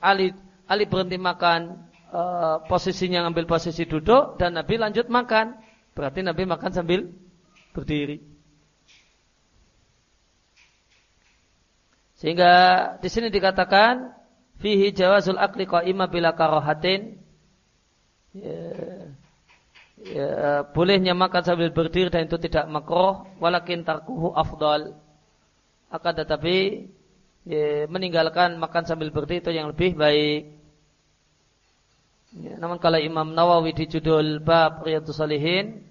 [SPEAKER 2] Ali Ali berhenti makan uh, posisinya ngambil posisi duduk dan Nabi lanjut makan. Berarti Nabi makan sambil berdiri. Sehingga di sini dikatakan fihi jawazul akli qaima bila karohatin. Ya, ya, bolehnya makan sambil berdiri dan itu tidak makroh walakin tarkuhu afdal. Akan tetapi ya, meninggalkan makan sambil berdiri itu yang lebih baik. Ya, namun kalau Imam Nawawi di judul bab Riyadhus Salihin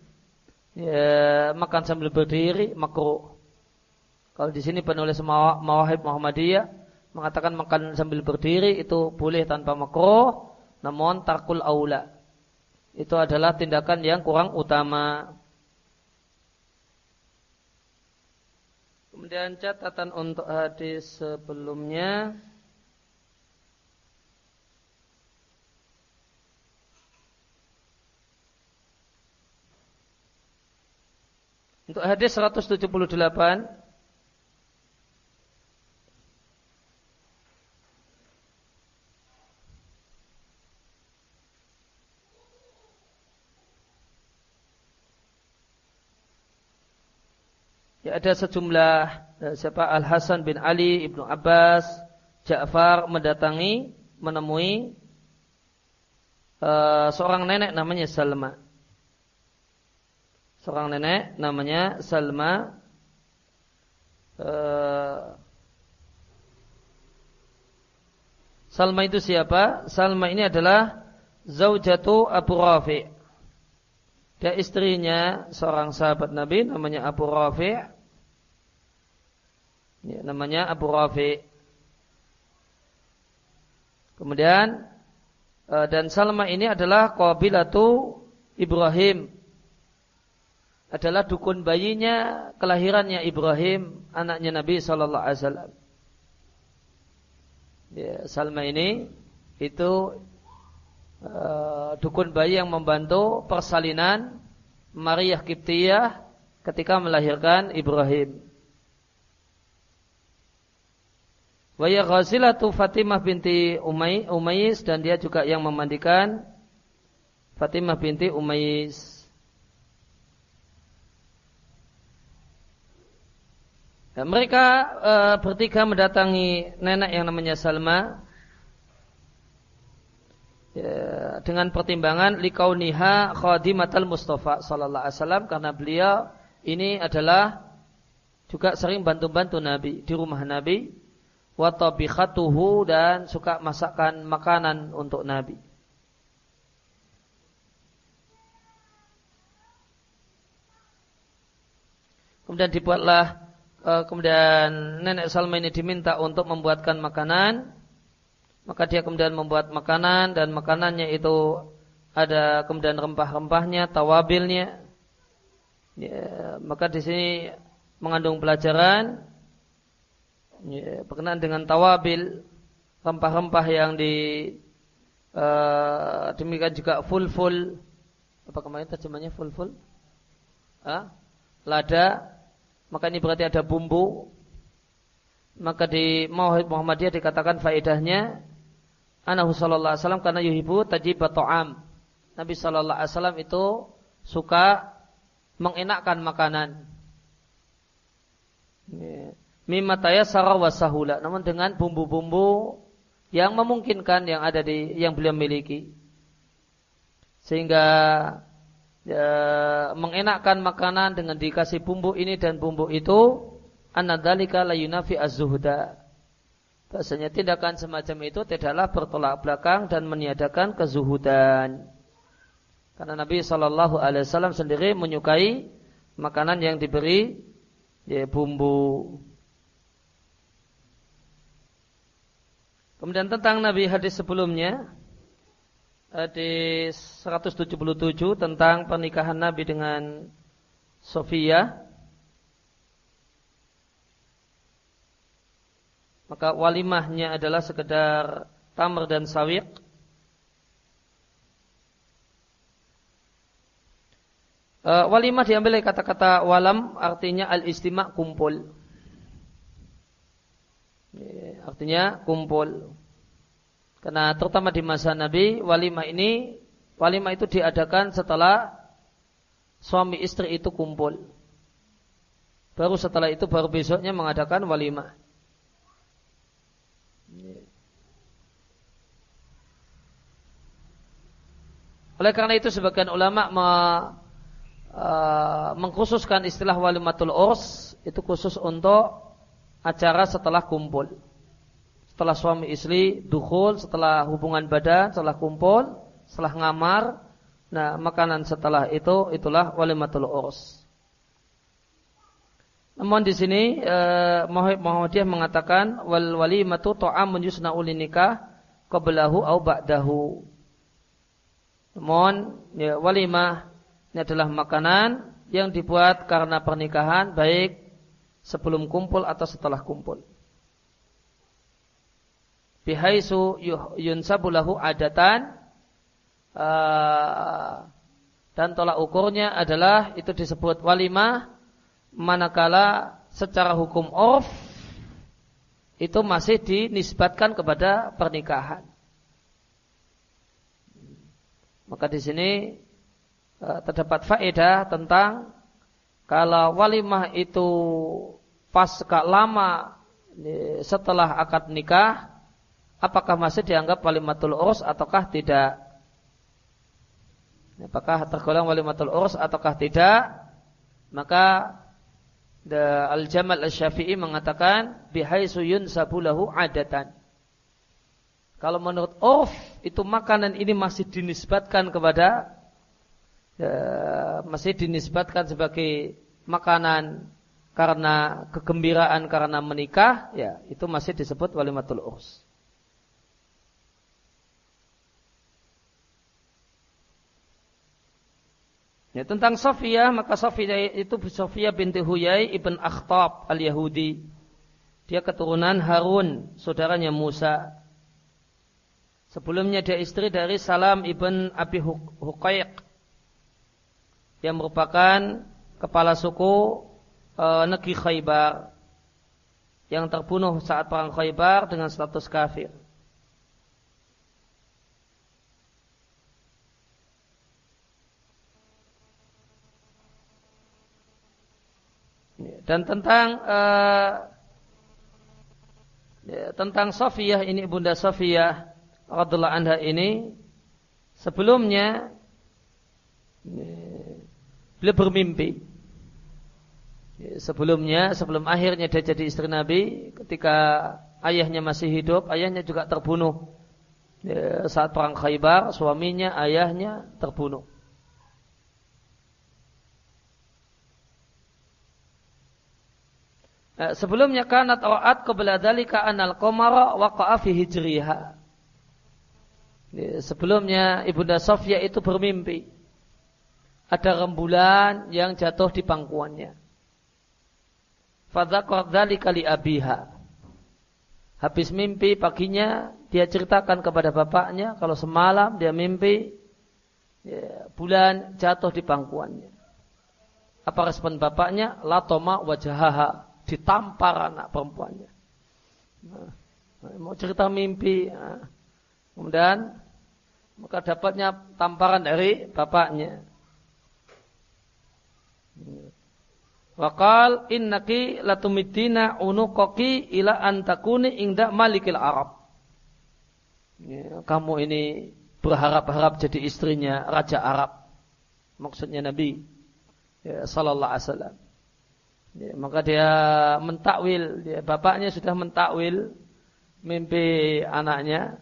[SPEAKER 2] ya, makan sambil berdiri makruh. Kalau di sini penulis Mawahib Muhammadiyah mengatakan makan sambil berdiri itu boleh tanpa makruh, namun tarkul aula. Itu adalah tindakan yang kurang utama. Kemudian catatan untuk hadis sebelumnya. Untuk hadis 178 ada sejumlah eh, siapa Al Hasan bin Ali ibnu Abbas Ja'far mendatangi menemui uh, seorang nenek namanya Salma seorang nenek namanya Salma uh, Salma itu siapa? Salma ini adalah zaujatu Abu Rafi. Dia istrinya seorang sahabat Nabi namanya Abu Rafi. Ya, namanya Abu Rafi. Kemudian uh, dan Salma ini adalah qabilatu Ibrahim adalah dukun bayinya kelahirannya Ibrahim anaknya Nabi Shallallahu Alaihi Wasallam. Ya, Salma ini itu uh, dukun bayi yang membantu persalinan Maria Kiptiyah ketika melahirkan Ibrahim. Waya Ghazilatu Fatimah binti Umay, dan dia juga yang memandikan Fatimah binti Umayyis. Dan mereka e, bertiga mendatangi nenek yang namanya Salma ya, dengan pertimbangan likauniha khadimatal Mustafa sallallahu alaihi wasallam karena beliau ini adalah juga sering bantu-bantu Nabi di rumah Nabi wa tabikhatuhu dan suka masakan makanan untuk Nabi. Kemudian dibuatlah Eh, kemudian nenek Salma ini diminta untuk membuatkan makanan, maka dia kemudian membuat makanan dan makanannya itu ada kemudian rempah-rempahnya, tawabilnya. Ya, maka di sini mengandung pelajaran ya, berkenaan dengan tawabil, rempah-rempah yang di uh, demikian juga full-full apa kemarin terjemahnya full-full? Ah? Lada maka ini berarti ada bumbu. Maka di Mauhid Muhammadiyah dikatakan faedahnya Anahu sallallahu alaihi wasallam karena yuhibu tajibat ta'am. Nabi sallallahu alaihi wasallam itu suka mengenakkan makanan. Mimma tayassara wa sahula. Namun dengan bumbu-bumbu yang memungkinkan yang ada di yang beliau miliki. Sehingga ya, mengenakkan makanan dengan dikasih bumbu ini dan bumbu itu anadzalika la yunafi az-zuhda. Bahasanya tindakan semacam itu tidaklah bertolak belakang dan meniadakan kezuhudan. Karena Nabi Shallallahu Alaihi Wasallam sendiri menyukai makanan yang diberi ya, bumbu. Kemudian tentang Nabi hadis sebelumnya, di 177 tentang pernikahan Nabi dengan Sofia. Maka walimahnya adalah sekedar tamr dan sawiq. Uh, walimah diambil dari kata-kata walam artinya al-istima' kumpul. Artinya kumpul. Karena terutama di masa Nabi, walimah ini, walimah itu diadakan setelah suami istri itu kumpul. Baru setelah itu, baru besoknya mengadakan walimah. Oleh karena itu sebagian ulama me, uh, mengkhususkan istilah walimatul urs itu khusus untuk acara setelah kumpul setelah suami istri dukhul, setelah hubungan badan, setelah kumpul, setelah ngamar, nah makanan setelah itu itulah walimatul urs. Namun di sini eh, Muhammadiyah mengatakan wal walimatu ta'amun nikah qablahu au ba'dahu. Namun ya, walimah ini adalah makanan yang dibuat karena pernikahan baik sebelum kumpul atau setelah kumpul. Bihaisu yunsabulahu adatan uh, dan tolak ukurnya adalah itu disebut walimah manakala secara hukum off itu masih dinisbatkan kepada pernikahan. Maka di sini uh, terdapat faedah tentang kalau walimah itu pasca lama setelah akad nikah, apakah masih dianggap walimatul urus ataukah tidak? Apakah tergolong walimatul urus ataukah tidak? Maka Al-Jamal Al-Syafi'i mengatakan bihaisu yunsabulahu adatan. Kalau menurut Urf itu makanan ini masih dinisbatkan kepada ya, masih dinisbatkan sebagai makanan karena kegembiraan karena menikah, ya itu masih disebut walimatul urs. Ya, tentang Sofia, maka Sofia itu Sofia binti Huyai ibn Akhtab al-Yahudi. Dia keturunan Harun, saudaranya Musa. Sebelumnya dia istri dari Salam ibn Abi Huqaiq yang merupakan kepala suku e, negeri Khaybar yang terbunuh saat perang Khaybar dengan status kafir. Dan tentang ya, tentang Sofiyah ini Bunda Sofiyah radhiallahu anha ini sebelumnya ya, beliau bermimpi Ya, sebelumnya, sebelum akhirnya dia jadi istri Nabi, ketika ayahnya masih hidup, ayahnya juga terbunuh. Ya, saat perang Khaybar, suaminya, ayahnya terbunuh. Nah, sebelumnya kanat ra'at qabla dalika anal qamara waqa'a fi hijriha. Ya, sebelumnya Ibunda Sofia itu bermimpi. Ada rembulan yang jatuh di pangkuannya. Fadzakar dzalika li abiha. Habis mimpi paginya dia ceritakan kepada bapaknya kalau semalam dia mimpi ya, bulan jatuh di pangkuannya. Apa respon bapaknya? Latoma wajahaha ditampar anak perempuannya. Nah, mau cerita mimpi, nah. kemudian maka dapatnya tamparan dari bapaknya. Wakal innaki latumidina unukoki ila antakuni ingda malikil Arab. Ya, kamu ini berharap-harap jadi istrinya Raja Arab. Maksudnya Nabi ya, Sallallahu Alaihi Wasallam. Ya, maka dia mentakwil, dia, bapaknya sudah mentakwil mimpi anaknya.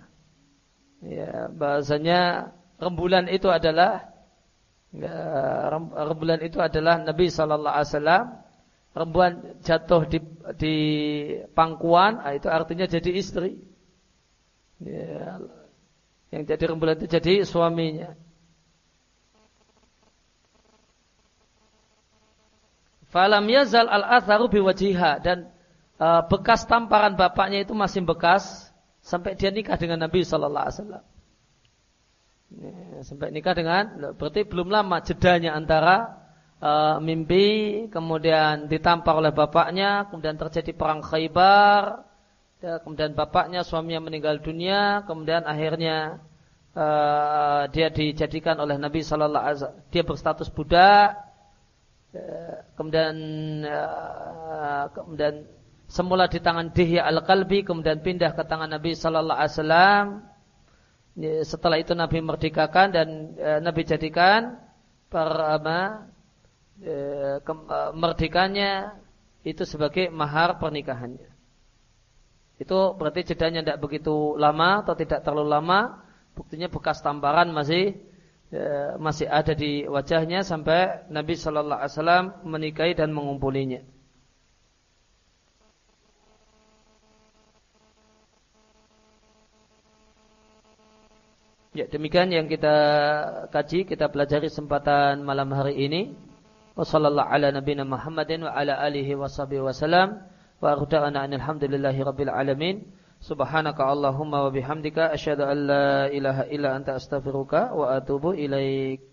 [SPEAKER 2] Ya, bahasanya rembulan itu adalah Ya, rembulan itu adalah Nabi Shallallahu Alaihi Wasallam. Rembulan jatuh di, di pangkuan, ah, itu artinya jadi istri. Ya, yang jadi rembulan itu jadi suaminya. Falam yazal al atharu biwajiha dan uh, bekas tamparan bapaknya itu masih bekas sampai dia nikah dengan Nabi Shallallahu Alaihi Wasallam. Ya, sampai nikah dengan berarti belum lama jedanya antara uh, mimpi kemudian ditampar oleh bapaknya kemudian terjadi perang Khaybar ya, kemudian bapaknya suaminya meninggal dunia kemudian akhirnya uh, dia dijadikan oleh Nabi Shallallahu Alaihi Wasallam dia berstatus budak kemudian kemudian semula di tangan Dihya al-Kalbi kemudian pindah ke tangan Nabi Shallallahu Alaihi Wasallam setelah itu Nabi merdekakan dan e, Nabi jadikan para e, e, merdekanya itu sebagai mahar pernikahannya. Itu berarti jedanya tidak begitu lama atau tidak terlalu lama, Buktinya bekas tamparan masih masih ada di wajahnya sampai Nabi Shallallahu Alaihi Wasallam menikahi dan mengumpulinya. Ya, demikian yang kita kaji, kita pelajari kesempatan malam hari ini. Wassallallahu ala nabiyina Muhammadin wa ala alihi wa sahbihi wasallam. Wa arda'ana alhamdulillahi rabbil alamin. Subhanaka Allahumma wa bihamdika asyhadu an la ilaha illa anta astaghfiruka wa atubu ilaik.